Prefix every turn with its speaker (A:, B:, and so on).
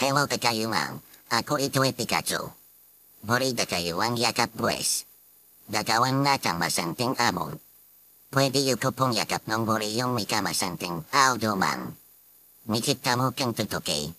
A: Hello kakayuang, ako ito Pikachu. Morida kayo ang yakap pues. Dagawan natang masanting amon. Pwede yung kupong yakap ng buri yung may kamasanting aldo man. Mikita mo kang tutuki.